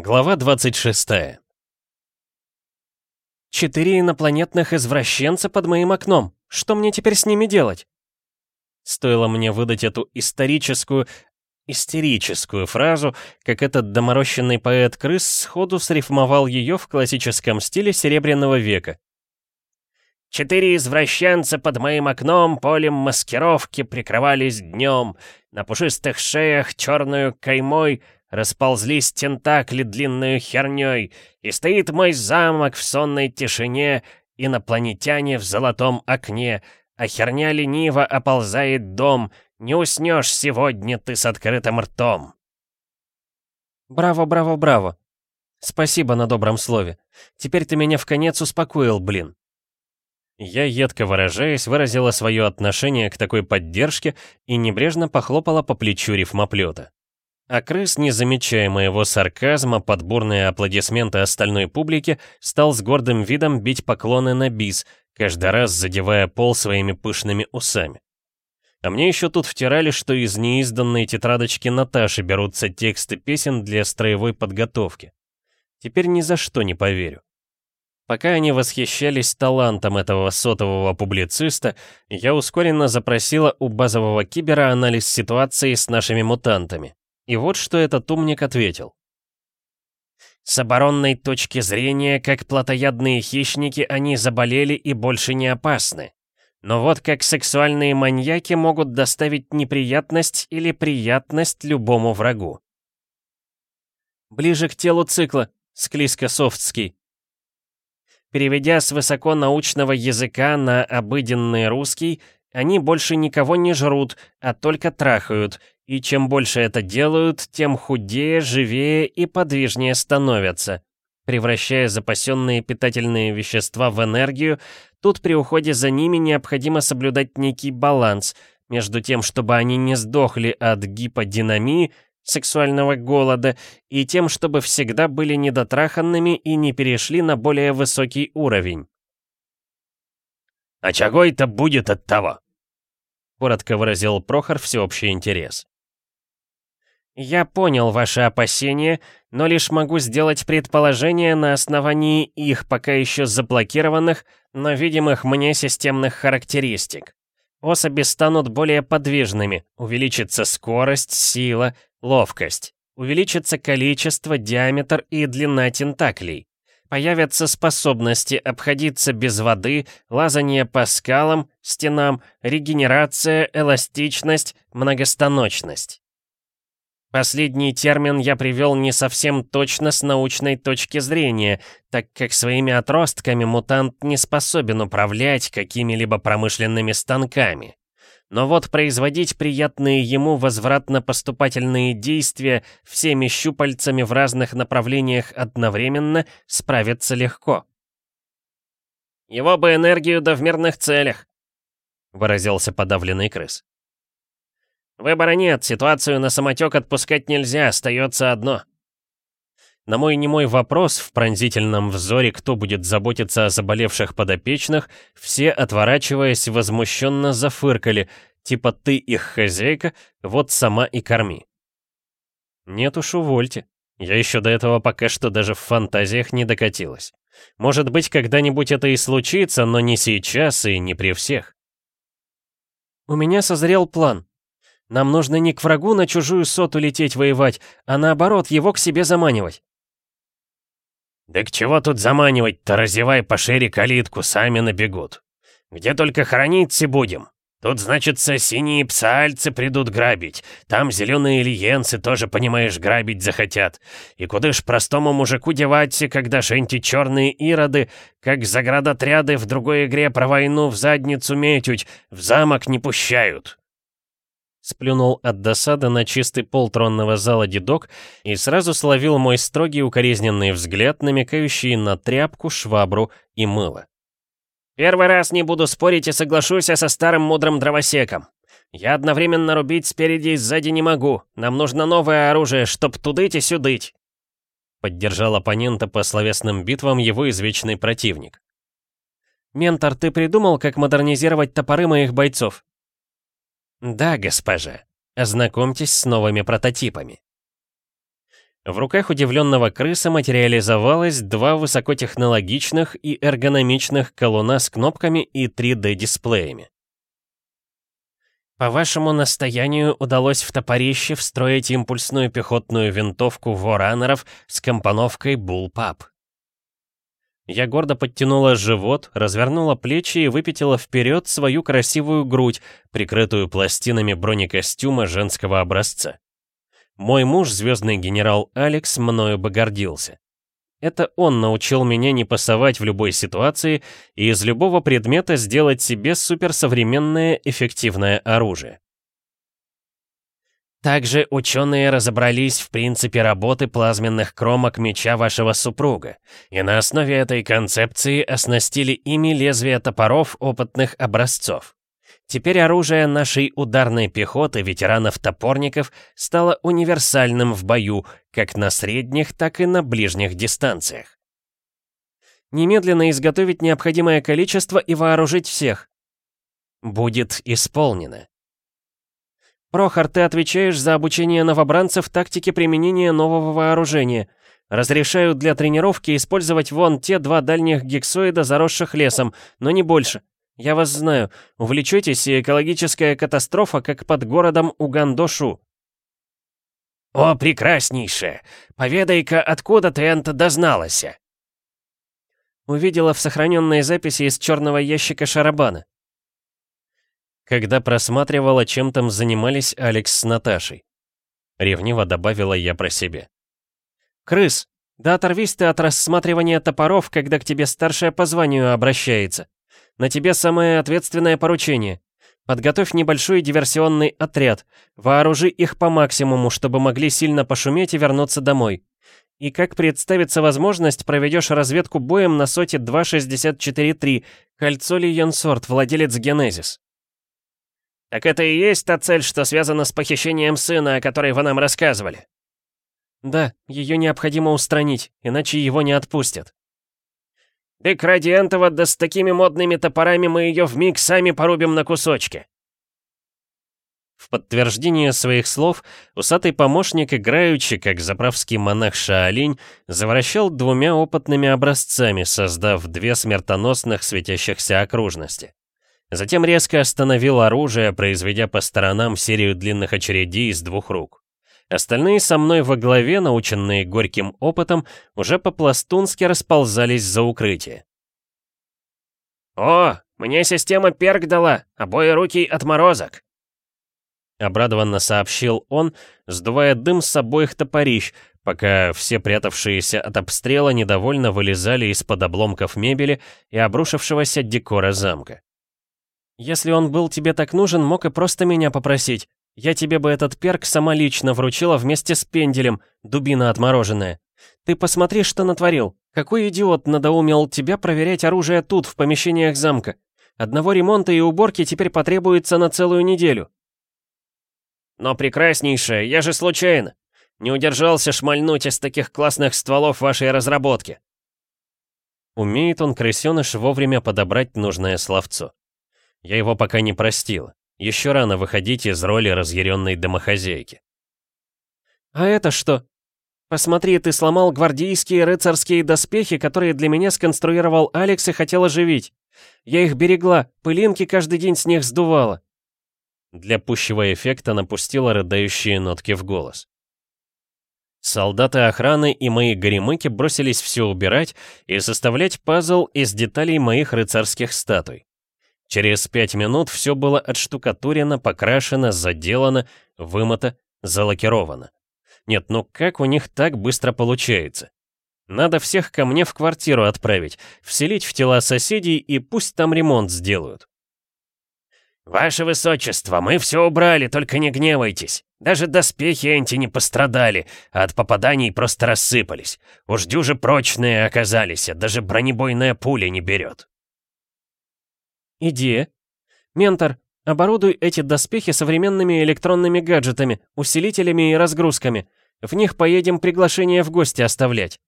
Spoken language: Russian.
Глава 26 «Четыре инопланетных извращенца под моим окном. Что мне теперь с ними делать?» Стоило мне выдать эту историческую, истерическую фразу, как этот доморощенный поэт-крыс сходу срифмовал ее в классическом стиле Серебряного века. Четыре извращенца под моим окном полем маскировки прикрывались днем. На пушистых шеях черную каймой расползлись тентакли длинную херней, и стоит мой замок в сонной тишине, инопланетяне в золотом окне, а херня лениво оползает дом, не уснешь сегодня ты с открытым ртом. Браво, браво, браво. Спасибо на добром слове. Теперь ты меня в конец успокоил, блин. Я, едко выражаясь, выразила свое отношение к такой поддержке и небрежно похлопала по плечу рифмоплета. А крыс, не замечая моего сарказма под бурные аплодисменты остальной публики, стал с гордым видом бить поклоны на бис, каждый раз задевая пол своими пышными усами. А мне еще тут втирали, что из неизданной тетрадочки Наташи берутся тексты песен для строевой подготовки. Теперь ни за что не поверю. Пока они восхищались талантом этого сотового публициста, я ускоренно запросила у базового кибера анализ ситуации с нашими мутантами. И вот что этот умник ответил. С оборонной точки зрения, как плотоядные хищники, они заболели и больше не опасны. Но вот как сексуальные маньяки могут доставить неприятность или приятность любому врагу. Ближе к телу цикла, склизко-софтский. Переведя с высоконаучного языка на обыденный русский, они больше никого не жрут, а только трахают, и чем больше это делают, тем худее, живее и подвижнее становятся. Превращая запасенные питательные вещества в энергию, тут при уходе за ними необходимо соблюдать некий баланс между тем, чтобы они не сдохли от гиподинамии, сексуального голода, и тем, чтобы всегда были недотраханными и не перешли на более высокий уровень. «А чего это будет от того?» Коротко выразил Прохор всеобщий интерес. «Я понял ваши опасения, но лишь могу сделать предположение на основании их пока еще заблокированных, но видимых мне системных характеристик. Особи станут более подвижными, увеличится скорость, сила, ловкость. Увеличится количество, диаметр и длина тентаклей. Появятся способности обходиться без воды, лазание по скалам, стенам, регенерация, эластичность, многостаночность. Последний термин я привел не совсем точно с научной точки зрения, так как своими отростками мутант не способен управлять какими-либо промышленными станками. Но вот производить приятные ему возвратно-поступательные действия всеми щупальцами в разных направлениях одновременно справиться легко. «Его бы энергию да в мирных целях», — выразился подавленный крыс. «Выбора нет, ситуацию на самотек отпускать нельзя, остается одно». На мой немой вопрос в пронзительном взоре, кто будет заботиться о заболевших подопечных, все, отворачиваясь, возмущенно зафыркали, типа «ты их хозяйка, вот сама и корми». Нет уж, увольте. Я еще до этого пока что даже в фантазиях не докатилась. Может быть, когда-нибудь это и случится, но не сейчас и не при всех. У меня созрел план. Нам нужно не к врагу на чужую соту лететь воевать, а наоборот, его к себе заманивать. «Да к чего тут заманивать-то? Разевай пошире калитку, сами набегут. Где только храниться будем. Тут, значится, синие псальцы придут грабить. Там зеленые лиенцы тоже, понимаешь, грабить захотят. И куда ж простому мужику деваться, когда эти черные ироды, как заградотряды в другой игре про войну в задницу метють, в замок не пущают?» Сплюнул от досады на чистый пол тронного зала дедок и сразу словил мой строгий укоризненный взгляд, намекающий на тряпку, швабру и мыло. «Первый раз не буду спорить и соглашусь со старым мудрым дровосеком. Я одновременно рубить спереди и сзади не могу. Нам нужно новое оружие, чтоб тудыть и сюдыть». Поддержал оппонента по словесным битвам его извечный противник. «Ментор, ты придумал, как модернизировать топоры моих бойцов?» «Да, госпожа. Ознакомьтесь с новыми прототипами». В руках удивленного крыса материализовалось два высокотехнологичных и эргономичных колуна с кнопками и 3D-дисплеями. По вашему настоянию удалось в топорище встроить импульсную пехотную винтовку воранеров с компоновкой Bullpup. Я гордо подтянула живот, развернула плечи и выпятила вперед свою красивую грудь, прикрытую пластинами бронекостюма женского образца. Мой муж, звездный генерал Алекс, мною бы гордился. Это он научил меня не пасовать в любой ситуации и из любого предмета сделать себе суперсовременное эффективное оружие. Также ученые разобрались в принципе работы плазменных кромок меча вашего супруга, и на основе этой концепции оснастили ими лезвия топоров опытных образцов. Теперь оружие нашей ударной пехоты ветеранов-топорников стало универсальным в бою, как на средних, так и на ближних дистанциях. Немедленно изготовить необходимое количество и вооружить всех. Будет исполнено. Прохор, ты отвечаешь за обучение новобранцев тактике применения нового вооружения. Разрешаю для тренировки использовать вон те два дальних гексоида, заросших лесом, но не больше. Я вас знаю. Увлечетесь, и экологическая катастрофа, как под городом Угандошу. «О, прекраснейшая! Поведай-ка, откуда ты это дозналась?» Увидела в сохраненной записи из черного ящика Шарабана когда просматривала, чем там занимались Алекс с Наташей. Ревниво добавила я про себя. «Крыс, да оторвись ты от рассматривания топоров, когда к тебе старшая по званию обращается. На тебе самое ответственное поручение. Подготовь небольшой диверсионный отряд, вооружи их по максимуму, чтобы могли сильно пошуметь и вернуться домой. И как представится возможность, проведешь разведку боем на соте 264-3, кольцо ли Янсорт, владелец Генезис. «Так это и есть та цель, что связана с похищением сына, о которой вы нам рассказывали?» «Да, ее необходимо устранить, иначе его не отпустят». «Так ради этого, да с такими модными топорами мы ее вмиг сами порубим на кусочки». В подтверждение своих слов, усатый помощник, играючи, как заправский монах Шаолинь, завращал двумя опытными образцами, создав две смертоносных светящихся окружности. Затем резко остановил оружие, произведя по сторонам серию длинных очередей из двух рук. Остальные со мной во главе, наученные горьким опытом, уже по-пластунски расползались за укрытие. «О, мне система перк дала, обои руки отморозок!» Обрадованно сообщил он, сдувая дым с обоих топорищ, пока все прятавшиеся от обстрела недовольно вылезали из-под обломков мебели и обрушившегося декора замка. Если он был тебе так нужен, мог и просто меня попросить. Я тебе бы этот перк сама лично вручила вместе с пенделем, дубина отмороженная. Ты посмотри, что натворил. Какой идиот надоумел тебя проверять оружие тут, в помещениях замка. Одного ремонта и уборки теперь потребуется на целую неделю. Но прекраснейшее, я же случайно. Не удержался шмальнуть из таких классных стволов вашей разработки. Умеет он, крысёныш, вовремя подобрать нужное словцо. Я его пока не простил. Еще рано выходить из роли разъяренной домохозяйки. «А это что? Посмотри, ты сломал гвардейские рыцарские доспехи, которые для меня сконструировал Алекс и хотел оживить. Я их берегла, пылинки каждый день с них сдувала». Для пущего эффекта напустила рыдающие нотки в голос. Солдаты охраны и мои горемыки бросились все убирать и составлять пазл из деталей моих рыцарских статуй. Через пять минут все было отштукатурено, покрашено, заделано, вымыто, залакировано. Нет, ну как у них так быстро получается? Надо всех ко мне в квартиру отправить, вселить в тела соседей и пусть там ремонт сделают. «Ваше Высочество, мы все убрали, только не гневайтесь. Даже доспехи Энти не пострадали, а от попаданий просто рассыпались. Уж дюжи прочные оказались, а даже бронебойная пуля не берет». «Идея. Ментор, оборудуй эти доспехи современными электронными гаджетами, усилителями и разгрузками. В них поедем приглашение в гости оставлять».